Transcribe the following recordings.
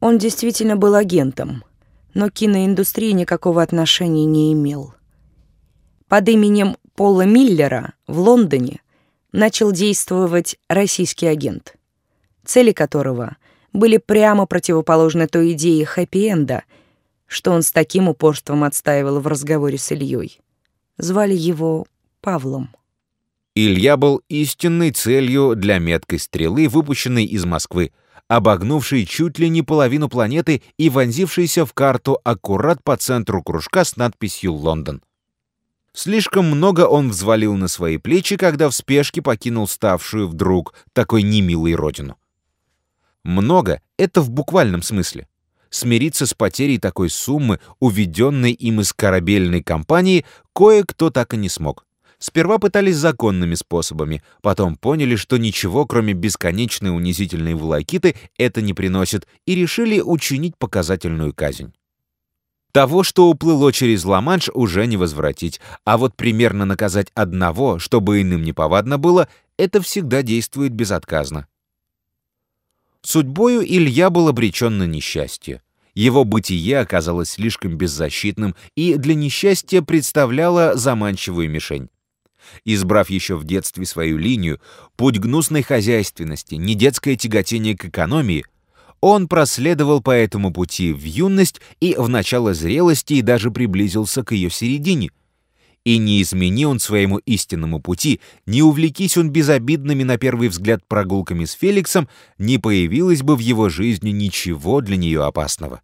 Он действительно был агентом, но к киноиндустрии никакого отношения не имел. Под именем Пола Миллера в Лондоне начал действовать российский агент, цели которого были прямо противоположны той идее хэппи-энда, что он с таким упорством отстаивал в разговоре с Ильей. Звали его Павлом. Илья был истинной целью для меткой стрелы, выпущенной из Москвы, обогнувшей чуть ли не половину планеты и вонзившейся в карту аккурат по центру кружка с надписью «Лондон». Слишком много он взвалил на свои плечи, когда в спешке покинул ставшую вдруг такой немилой родину. Много — это в буквальном смысле. Смириться с потерей такой суммы, уведенной им из корабельной компании, кое-кто так и не смог. Сперва пытались законными способами, потом поняли, что ничего, кроме бесконечной унизительной волокиты, это не приносит, и решили учинить показательную казнь. Того, что уплыло через Ла-Манш, уже не возвратить, а вот примерно наказать одного, чтобы иным неповадно было, это всегда действует безотказно. Судьбою Илья был обречен на несчастье. Его бытие оказалось слишком беззащитным и для несчастья представляло заманчивую мишень. Избрав еще в детстве свою линию, путь гнусной хозяйственности, не детское тяготение к экономии, он проследовал по этому пути в юность и в начало зрелости и даже приблизился к ее середине. И не измени он своему истинному пути, не увлекись он безобидными на первый взгляд прогулками с Феликсом, не появилось бы в его жизни ничего для нее опасного.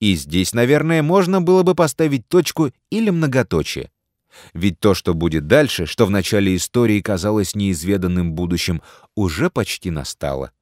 И здесь, наверное, можно было бы поставить точку или многоточие. Ведь то, что будет дальше, что в начале истории казалось неизведанным будущим, уже почти настало.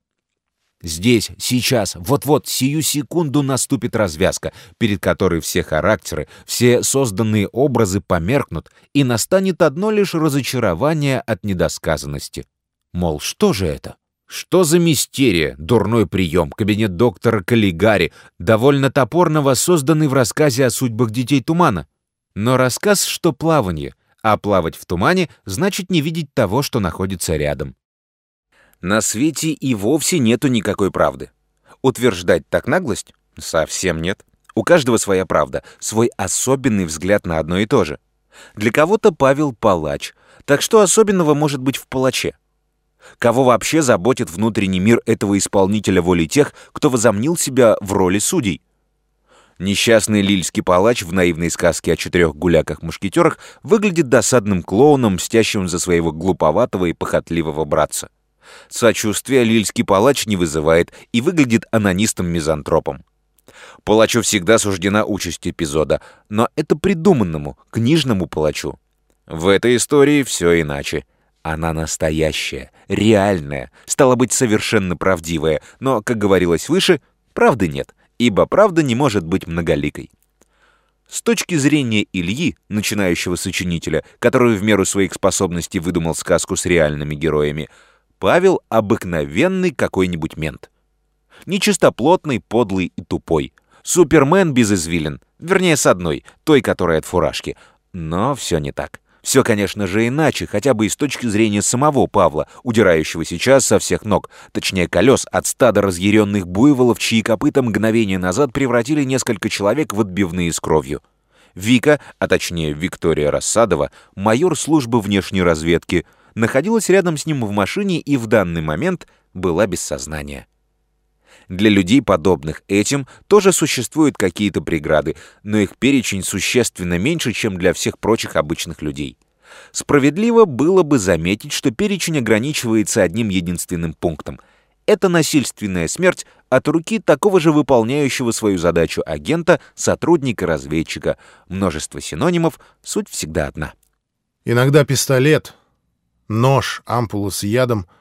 Здесь, сейчас, вот-вот, сию секунду наступит развязка, перед которой все характеры, все созданные образы померкнут, и настанет одно лишь разочарование от недосказанности. Мол, что же это? Что за мистерия, дурной прием, кабинет доктора Каллигари, довольно топорного, созданный в рассказе о судьбах детей тумана? Но рассказ, что плавание, а плавать в тумане значит не видеть того, что находится рядом. На свете и вовсе нету никакой правды. Утверждать так наглость? Совсем нет. У каждого своя правда, свой особенный взгляд на одно и то же. Для кого-то Павел палач, так что особенного может быть в палаче? Кого вообще заботит внутренний мир этого исполнителя воли тех, кто возомнил себя в роли судей? Несчастный лильский палач в наивной сказке о четырех гуляках-мушкетерах выглядит досадным клоуном, мстящим за своего глуповатого и похотливого братца. Сочувствия лильский палач не вызывает и выглядит анонистом-мизантропом. Палачу всегда суждена участь эпизода, но это придуманному, книжному палачу. В этой истории все иначе. Она настоящая, реальная, стала быть, совершенно правдивая, но, как говорилось выше, правды нет — ибо правда не может быть многоликой. С точки зрения Ильи, начинающего сочинителя, который в меру своих способностей выдумал сказку с реальными героями, Павел — обыкновенный какой-нибудь мент. Нечистоплотный, подлый и тупой. Супермен без извилин, вернее, с одной, той, которая от фуражки. Но все не так. Все, конечно же, иначе, хотя бы и с точки зрения самого Павла, удирающего сейчас со всех ног, точнее колес, от стада разъяренных буйволов, чьи копыта мгновение назад превратили несколько человек в отбивные с кровью. Вика, а точнее Виктория Рассадова, майор службы внешней разведки, находилась рядом с ним в машине и в данный момент была без сознания. Для людей, подобных этим, тоже существуют какие-то преграды, но их перечень существенно меньше, чем для всех прочих обычных людей. Справедливо было бы заметить, что перечень ограничивается одним единственным пунктом. Это насильственная смерть от руки такого же выполняющего свою задачу агента, сотрудника, разведчика. Множество синонимов, суть всегда одна. Иногда пистолет, нож, ампула с ядом —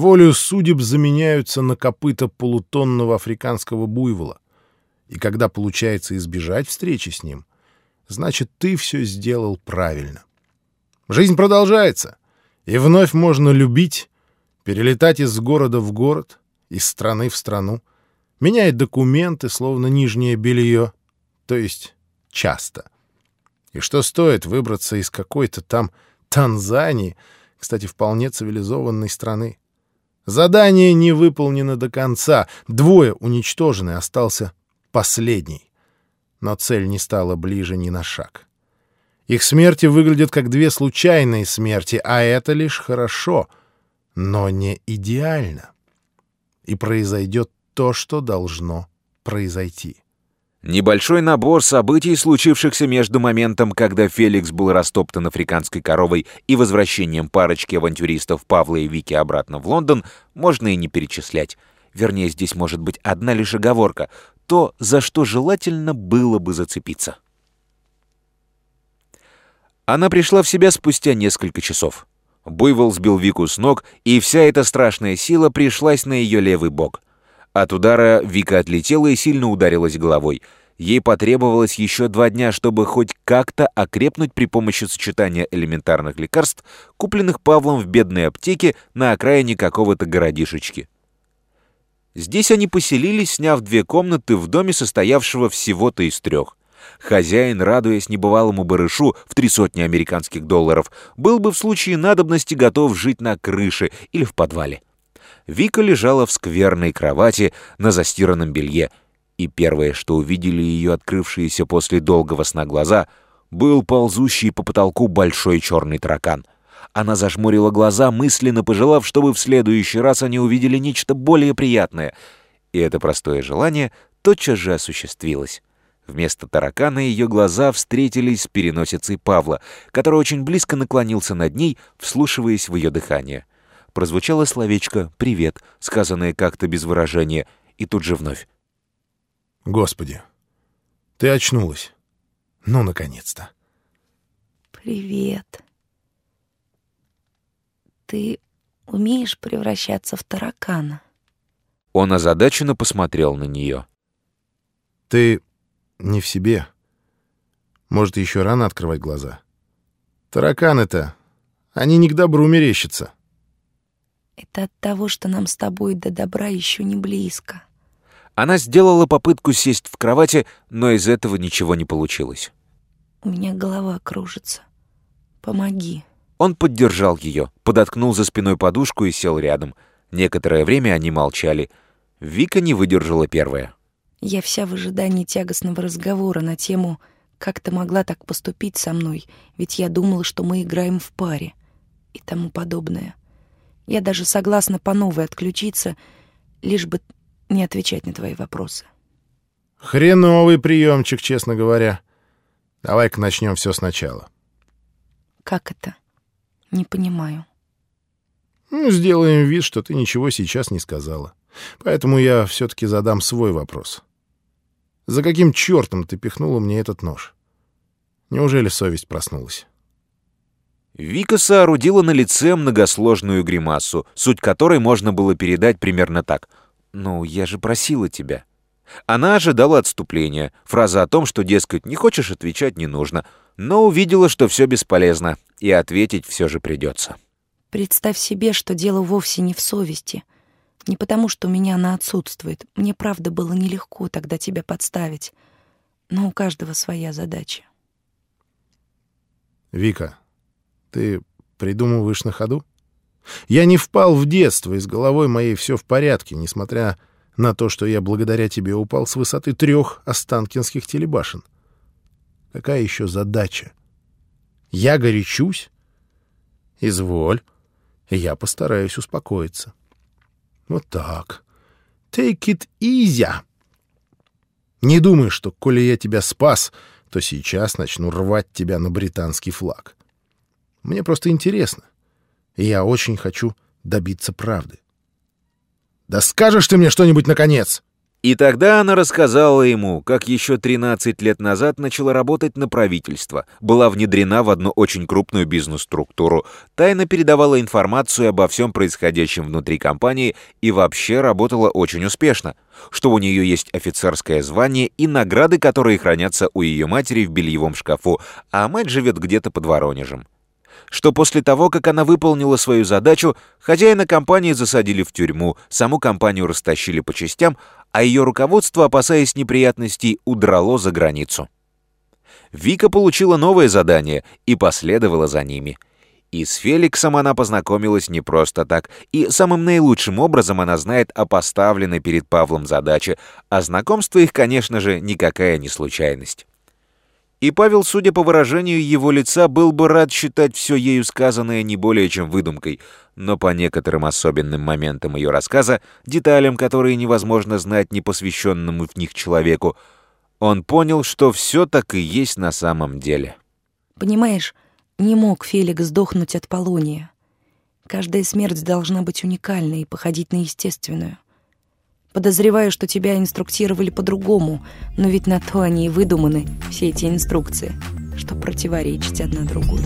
волею судеб заменяются на копыта полутонного африканского буйвола. И когда получается избежать встречи с ним, значит, ты все сделал правильно. Жизнь продолжается, и вновь можно любить, перелетать из города в город, из страны в страну, менять документы, словно нижнее белье, то есть часто. И что стоит выбраться из какой-то там Танзании, кстати, вполне цивилизованной страны, Задание не выполнено до конца. Двое уничтожены, остался последний. Но цель не стала ближе ни на шаг. Их смерти выглядят как две случайные смерти, а это лишь хорошо, но не идеально. И произойдет то, что должно произойти. Небольшой набор событий, случившихся между моментом, когда Феликс был растоптан африканской коровой и возвращением парочки авантюристов Павла и Вики обратно в Лондон, можно и не перечислять. Вернее, здесь может быть одна лишь оговорка — то, за что желательно было бы зацепиться. Она пришла в себя спустя несколько часов. Буйвол сбил Вику с ног, и вся эта страшная сила пришлась на ее левый бок — от удара Вика отлетела и сильно ударилась головой. Ей потребовалось еще два дня, чтобы хоть как-то окрепнуть при помощи сочетания элементарных лекарств, купленных Павлом в бедной аптеке на окраине какого-то городишечки. Здесь они поселились, сняв две комнаты в доме, состоявшего всего-то из трех. Хозяин, радуясь небывалому барышу в три сотни американских долларов, был бы в случае надобности готов жить на крыше или в подвале. Вика лежала в скверной кровати на застиранном белье, и первое, что увидели ее открывшиеся после долгого сна глаза, был ползущий по потолку большой черный таракан. Она зажмурила глаза, мысленно пожелав, чтобы в следующий раз они увидели нечто более приятное. И это простое желание тотчас же осуществилось. Вместо таракана ее глаза встретились с переносицей Павла, который очень близко наклонился над ней, вслушиваясь в ее дыхание прозвучало словечко «привет», сказанное как-то без выражения, и тут же вновь. «Господи, ты очнулась. Ну, наконец-то!» «Привет. Ты умеешь превращаться в таракана?» Он озадаченно посмотрел на нее. «Ты не в себе. Может, еще рано открывать глаза. Тараканы-то, они не к добру мерещатся». Это от того, что нам с тобой до добра еще не близко. Она сделала попытку сесть в кровати, но из этого ничего не получилось. У меня голова кружится. Помоги. Он поддержал ее, подоткнул за спиной подушку и сел рядом. Некоторое время они молчали. Вика не выдержала первая. Я вся в ожидании тягостного разговора на тему «Как ты могла так поступить со мной? Ведь я думала, что мы играем в паре» и тому подобное. Я даже согласна по новой отключиться, лишь бы не отвечать на твои вопросы. Хреновый приемчик, честно говоря. Давай-ка начнем все сначала. Как это? Не понимаю. Ну, сделаем вид, что ты ничего сейчас не сказала. Поэтому я все-таки задам свой вопрос. За каким чертом ты пихнула мне этот нож? Неужели совесть проснулась? Вика соорудила на лице многосложную гримасу, суть которой можно было передать примерно так. «Ну, я же просила тебя». Она ожидала отступления, фраза о том, что, дескать, не хочешь отвечать, не нужно, но увидела, что все бесполезно, и ответить все же придется. «Представь себе, что дело вовсе не в совести. Не потому, что у меня она отсутствует. Мне, правда, было нелегко тогда тебя подставить. Но у каждого своя задача». «Вика, ты придумываешь на ходу? Я не впал в детство, и с головой моей все в порядке, несмотря на то, что я благодаря тебе упал с высоты трех останкинских телебашен. Какая еще задача? Я горячусь? Изволь. Я постараюсь успокоиться. Вот так. Take it easy. Не думай, что, коли я тебя спас, то сейчас начну рвать тебя на британский флаг. Мне просто интересно. И я очень хочу добиться правды. «Да скажешь ты мне что-нибудь, наконец!» И тогда она рассказала ему, как еще 13 лет назад начала работать на правительство, была внедрена в одну очень крупную бизнес-структуру, тайно передавала информацию обо всем происходящем внутри компании и вообще работала очень успешно, что у нее есть офицерское звание и награды, которые хранятся у ее матери в бельевом шкафу, а мать живет где-то под Воронежем что после того, как она выполнила свою задачу, хозяина компании засадили в тюрьму, саму компанию растащили по частям, а ее руководство, опасаясь неприятностей, удрало за границу. Вика получила новое задание и последовала за ними. И с Феликсом она познакомилась не просто так, и самым наилучшим образом она знает о поставленной перед Павлом задаче, а знакомство их, конечно же, никакая не случайность. И Павел, судя по выражению его лица, был бы рад считать все ею сказанное не более чем выдумкой, но по некоторым особенным моментам ее рассказа, деталям, которые невозможно знать непосвященному в них человеку, он понял, что все так и есть на самом деле. Понимаешь, не мог Феликс сдохнуть от полония. Каждая смерть должна быть уникальной и походить на естественную. Подозреваю, что тебя инструктировали по-другому, но ведь на то они и выдуманы, все эти инструкции, что противоречить одна другой.